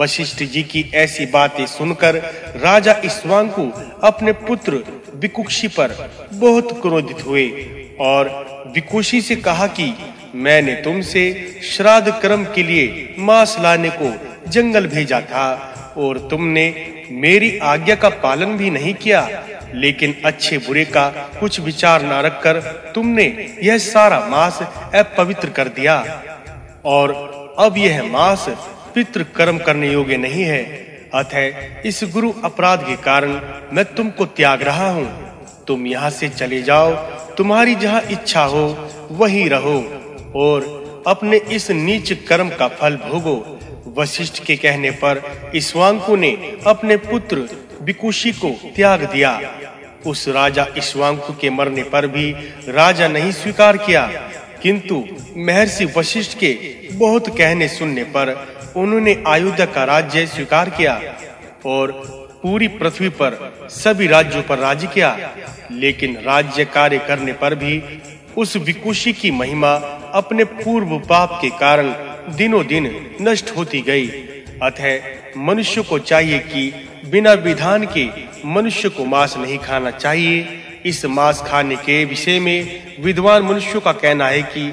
वशिष्ठ जी की ऐसी बातें सुनकर राजा इस्वांकु अपने पुत्र विकुक्षी पर बहुत क्रोधित हुए और विकुशी से कहा कि, मैंने तुमसे श्राद्ध कर्म के लिए मांस लाने को जंगल भेजा था और तुमने मेरी आज्ञा का पालन भी नहीं किया, लेकिन अच्छे बुरे का कुछ विचार न रखकर तुमने यह सारा मांस अपवित्र कर दिया और अब यह मांस पितृ कर्म करने योग्य नहीं है। अतः इस गुरु अपराध के कारण मैं तुमको त्याग रहा हूँ। तुम यहाँ से चले जाओ। तुम्हारी जहाँ इच्छा हो, वहीं रहो और अपने इस नीच कर्म का फल भोगो। वशिष्ठ के कहने पर इस्वांकु ने अपने पुत्र विकुशी को त्याग दिया। उस राजा इस्वांकु के मरने पर भी राजा नहीं स्वीकार किया। किंतु महर्षि वशिष्ठ के बहुत कहने सुनने पर उन्होंने आयुध का राज्य स्वीकार किया और पूरी पृथ्वी पर सभी राज्यों पर राज्य किया। लेकिन राज्य कार्य करने पर भी उस विकुशी की महिमा अपने पूर्व पाप के कारण दिनों दिन नष्ट होती गई। अतः मनुष्य को चाहिए कि बिना विधान के मनुष्य को मांस नहीं खाना चाहिए। इस मांस खाने के विषय में विद्वान मनुष्यों का कहना है कि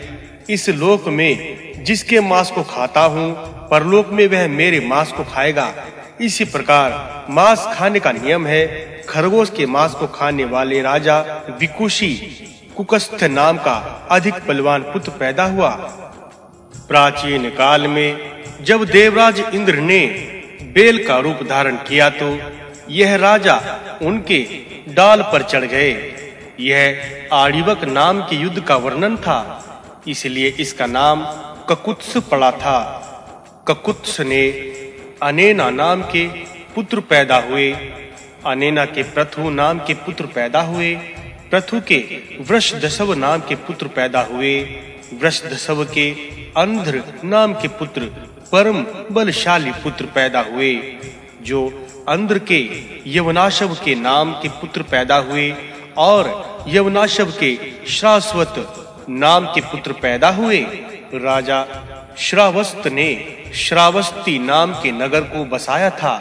इस लोक में जिसके मांस को खाता हूँ, परलोक में वह मेरे मांस को खाएगा। इसी प्रकार मांस खाने का नियम है, खरगोश के मांस को खाने वाले राजा विकुशी कुकस्थ नाम का अधिक बलवान पुत्र पैदा हुआ। प्राचीन काल में जब देवराज इंद्र ने बेल का रूप धारण किया तो यह राजा उनके डाल पर चढ़ गए। यह आड़िवक नाम के युद्ध का वर्णन था, इसलिए इसका नाम ककुत्स पड़ा था। ककुत्स ने अनेना नाम के पुत्र पैदा हुए। अनेना के प्रथु नाम के पुत्र पैदा हुए। प्रथु के वृषदशव नाम के पुत्र पैदा हुए। वृषदशव के अंध्र नाम के पुत्र परम बलशाली पुत्र पैदा हुए। जो अंध्र के यवनाशव के नाम के पुत्र पैदा हुए और यवनाशव के शाश्वत नाम के पुत्र पैदा हुए, राजा श्रावस्त ने श्रावस्ती नाम के नगर को बसाया था।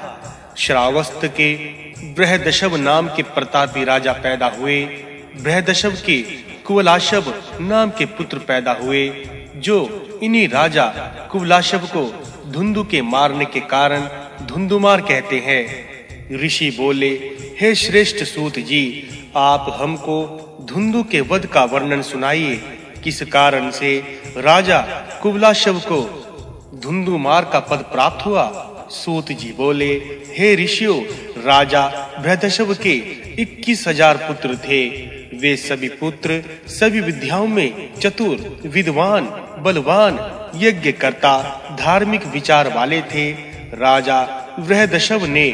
श्रावस्त के बृहदशव नाम के प्रतापी राजा पैदा हुए, बृहदशव के कुवलाशव नाम के पुत्र पैदा हुए, जो इन्हीं राजा कुवलाशव को धुंधु के मारने के कारण धुंधुमार कहते हैं, ऋषि बोले, हे श्रेष्ठ सूत जी, आप हमको धुंधु के वध का वर्णन सुनाइए। किस कारण से राजा कुवलाशव को धुंधुमार का पद प्राप्त हुआ? सूत जी बोले, हे ऋषियों, राजा बृहदशव के इक्कीस हज़ार पुत्र थे। वे सभी पुत्र, सभी विद्याओं में चतुर, विद्वान, बलवान यज्ञ करता धार्मिक विचार वाले थे। राजा वृहदशव ने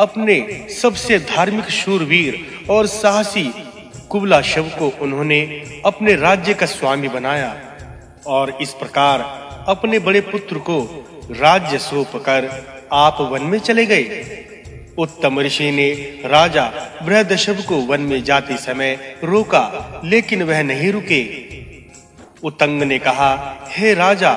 अपने सबसे धार्मिक शूरवीर और साहसी कुबला शव को उन्होंने अपने राज्य का स्वामी बनाया और इस प्रकार अपने बड़े पुत्र को राज्य सौंप कर आप वन में चले गए। उत्तम ऋषि ने राजा बृहदशव को वन में जाते समय रोका, लेकिन वह नहीं रुके। उतंग ने कहा, हे राजा,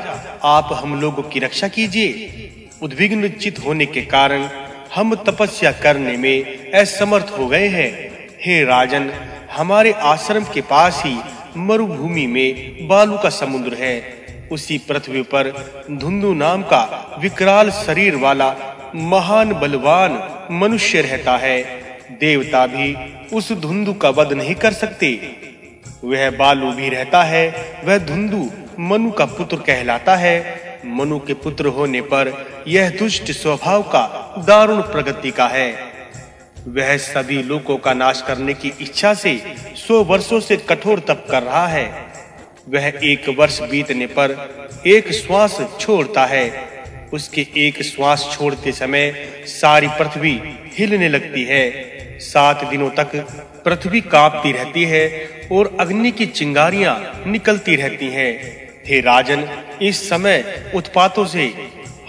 आप हम लोगों की रक्षा कीजिए। उद्विग्न चित होने के कारण हम तपस्या करने में असमर्थ हो गए हैं। हे राजन, हमारे आश्रम के पास ही मरुभूमि में बालू का समुद्र है। उसी पृथ्वी पर धुंधु नाम का विकराल शरीर वाला महान बलवान मनुष्य रहता है। देवता भी उस धुंधु का वध नहीं कर सकते। वह बालू भी रहता है, वह धुंधु मनु का पुत्र कहलाता है। मनु के पुत्र होने पर यह दुष्ट स्वभाव का दारुण प्रगति का है। वह सभी लोगों का नाश करने की इच्छा से सौ वर्षों से कठोर तप कर रहा है। वह एक वर्ष बीतने पर एक श्वास छोड़ता है। उसके एक श्वास छोड़ते समय सारी पृथ्वी हिलने लगती है। सात दिनों तक पृथ्वी कांपती रहती है और अग्नि की चिंगारियाँ निकलती रहती हैं। हे राजन, इस समय उत्पातों से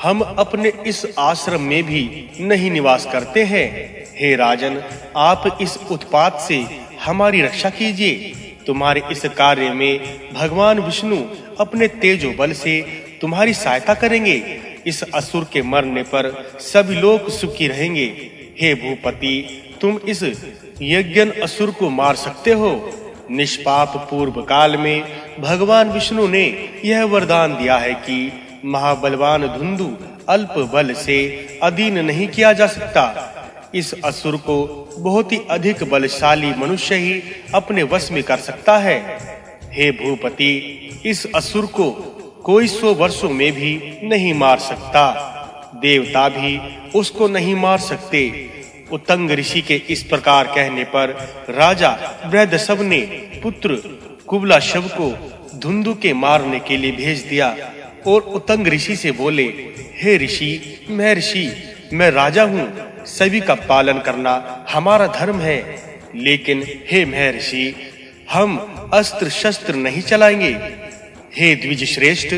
हम अपने इस आश्रम में भी नहीं निवास करते हैं। हे राजन, आप इस उत्पात से हमारी रक्षा कीजिए। तुम्हारे इस कार्य में भगवान विष्णु अपने तेजो बल से तुम्हारी सहायता करेंगे। इस असुर के मरने पर सभी लोग सुखी रहेंगे। हे भूपति, तुम इस यज्ञन असुर को मार सकते हो। निष्पाप पूर्व काल में भगवान विष्णु ने यह वरदान दिया है कि महाबलवान धुंधु अल्प बल से अधीन नहीं किया जा सकता। इस असुर को बहुत ही अधिक बलशाली मनुष्य ही अपने वश में कर सकता है। हे भूपति, इस असुर को कोई सौ वर्षों में भी नहीं मार सकता। देवता भी उसको नहीं मार सकते। उत्तंग ऋषि के इस प्रकार कहने पर राजा बृहदशव ने पुत्र कुबला शव को धुंधु के मारने के लिए भेज दिया और उत्तंग ऋषि से बोले, हे ऋषि, मैं ऋषि, मैं राजा हूँ, सभी का पालन करना हमारा धर्म है। लेकिन हे महर्षि हम अस्त्र शस्त्र नहीं चलाएँगे। हे द्विज श्रेष्ठ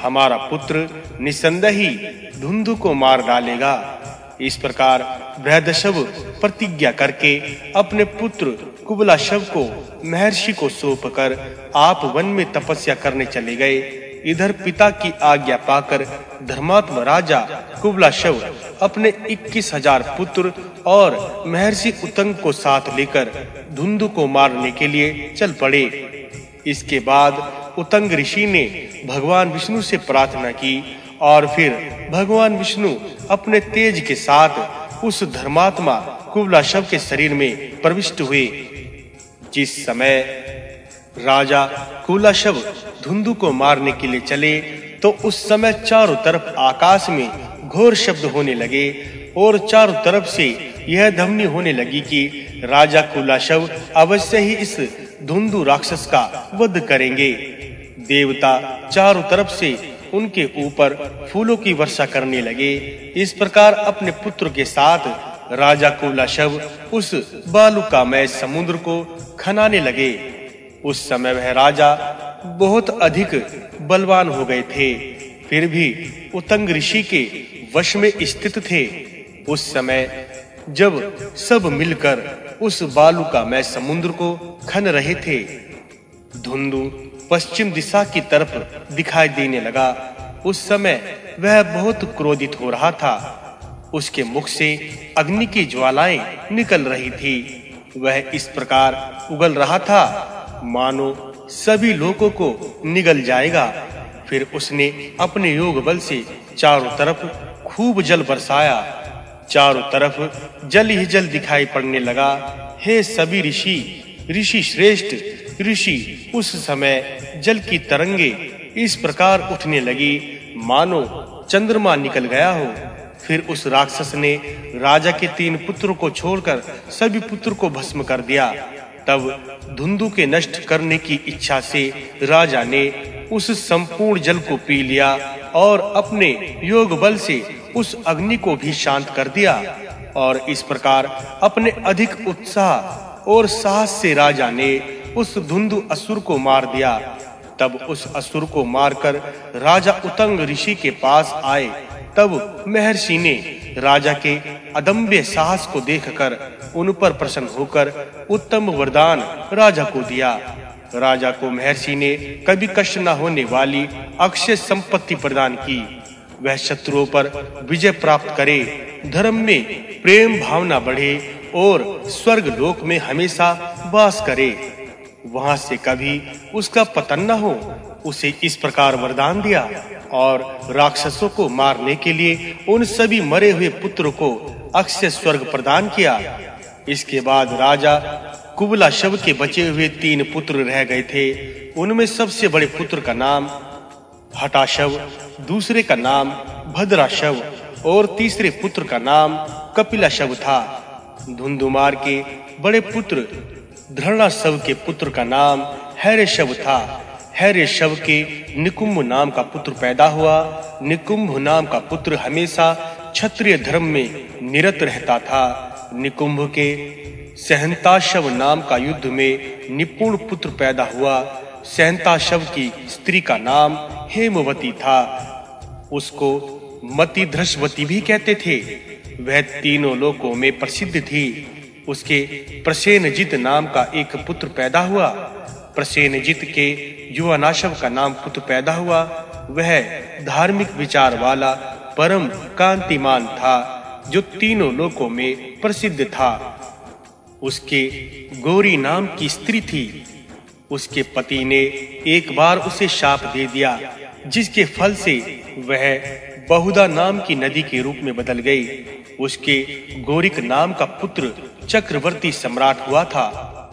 हमारा पुत्र निसंदेह धुंधु को मार डालेगा। इस प्रकार बृहदशव प्रतिज्ञा करके अपने पुत्र कुबला शव को महर्षि को सौंपकर आप वन में तपस्या करने चले गए। इधर पिता की आज्ञा पाकर धर्मात्मा राजा कुबला शव अपने इक्कीस हज़ार पुत्र और महर्षि उतंग को साथ लेकर धुंधु को मारने के लिए चल पड़े। इसके बाद उतंग ऋषि ने भगवान विष्णु से प्रार्थना की और फिर भगवान विष्णु अपने तेज के साथ उस धर्मात्मा कुबला शव के शरीर में प्रविष्ट हुए। जिस समय राजा कुबला शव धुंधु को मारने के लिए चले तो उस समय चारों तरफ़ आकाश में घोर शब्द होने लगे और चारों तरफ़ से यह ध्वनि होने लगी कि राजा कुलाशव अवश्य ही इस धुंधु राक्षस का वध करेंगे। देवता चारों तरफ़ से उनके ऊपर फूलों की वर्षा करने लगे। इस प्रकार अपने पुत्र के साथ राजा कुलाशव उस बालुकामय समुद्र को खनाने लगे। उस समय वह राजा बहुत अधिक बलवान हो गए थे, फिर भी उतंग ऋषि के वश में स्थित थे। उस समय जब सब मिलकर उस बालुकामय समुद्र को खन रहे थे, धुंधु पश्चिम दिशा की तरफ़ दिखाई देने लगा। उस समय वह बहुत क्रोधित हो रहा था। उसके मुख से अग्नि की ज्वालाएँ निकल रही थी। वह इस प्रकार उगल रहा था। मानो सभी लोगों को निगल जाएगा। फिर उसने अपने योग बल से चारों तरफ़ खूब जल बरसाया। चारों तरफ़ जल ही जल दिखाई पड़ने लगा। हे सभी ऋषि ऋषि श्रेष्ठ ऋषि उस समय जल की तरंगे इस प्रकार उठने लगी, मानो चंद्रमा निकल गया हो। फिर उस राक्षस ने राजा के तीन पुत्रों को छोड़कर सभी पुत्र को भस्म कर दिया। तब धुंधु के नष्ट करने की इच्छा से राजा ने उस संपूर्ण जल को पी लिया और अपने योग बल से उस अग्नि को भी शांत कर दिया और इस प्रकार अपने अधिक उत्साह और साहस से राजा ने उस धुंधु असुर को मार दिया। तब उस असुर को मारकर राजा उतंग ऋषि के पास आए। तब महर्षि ने राजा के अदम्य साहस को देखकर उन पर प्रसन्न होकर उत्तम वरदान राजा को दिया। राजा को महर्षि ने कभी कष्ट न होने वाली अक्षय संपत्ति प्रदान की। वह शत्रुओं पर विजय प्राप्त करे, धर्म में प्रेम भावना बढ़े और स्वर्ग लोक में हमेशा वास करे। वहाँ से कभी उसका पतन न हो, उसे इस प्रकार वरदान दिया और राक्षसों को मारने के लिए उन सभी मरे हुए पुत्रों को अक्षय स्वर्ग प्रदान किया। इसके बाद राजा कुबला शव के बचे हुए तीन पुत्र रह गए थे। उनमें सबसे बड़े पुत्र का नाम हटाशव दूसरे का नाम भद्राशव और तीसरे पुत्र का नाम कपिलाशव था। धुंधुमार के बड़े पुत्र धरणाशव के पुत्र का नाम हैरेशव था। हैरेशव के निकुंभ नाम का पुत्र पैदा हुआ। निकुंभ नाम का पुत्र हमेशा क्षत्रिय धर्म में निरत रहता था। निकुंभ के सहंताशव नाम का युद्ध में निपुण पुत्र पैदा हुआ। सहंताशव की स्त्री का नाम हेमवती था। उसको मति भी कहते थे। वह तीनों लोकों में प्रसिद्ध थी। उसके प्रसेनजित नाम का एक पुत्र पैदा हुआ। प्रसेनजित के युवानाशव का नाम पुत्र पैदा हुआ। वह धार्मिक विचार वाला, परम कांतिमान था, जो तीनों लोकों में प्रसिद्ध था। उसके गोरी नाम की स्त्री थी। उसके पति ने एक बार उसे शाप दे दिया, जिसके फल से वह बहुदा नाम की नदी के रूप में बदल गई। उसके गोरिक नाम का पुत्र चक्रवर्ती सम्राट हुआ था।